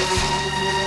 Música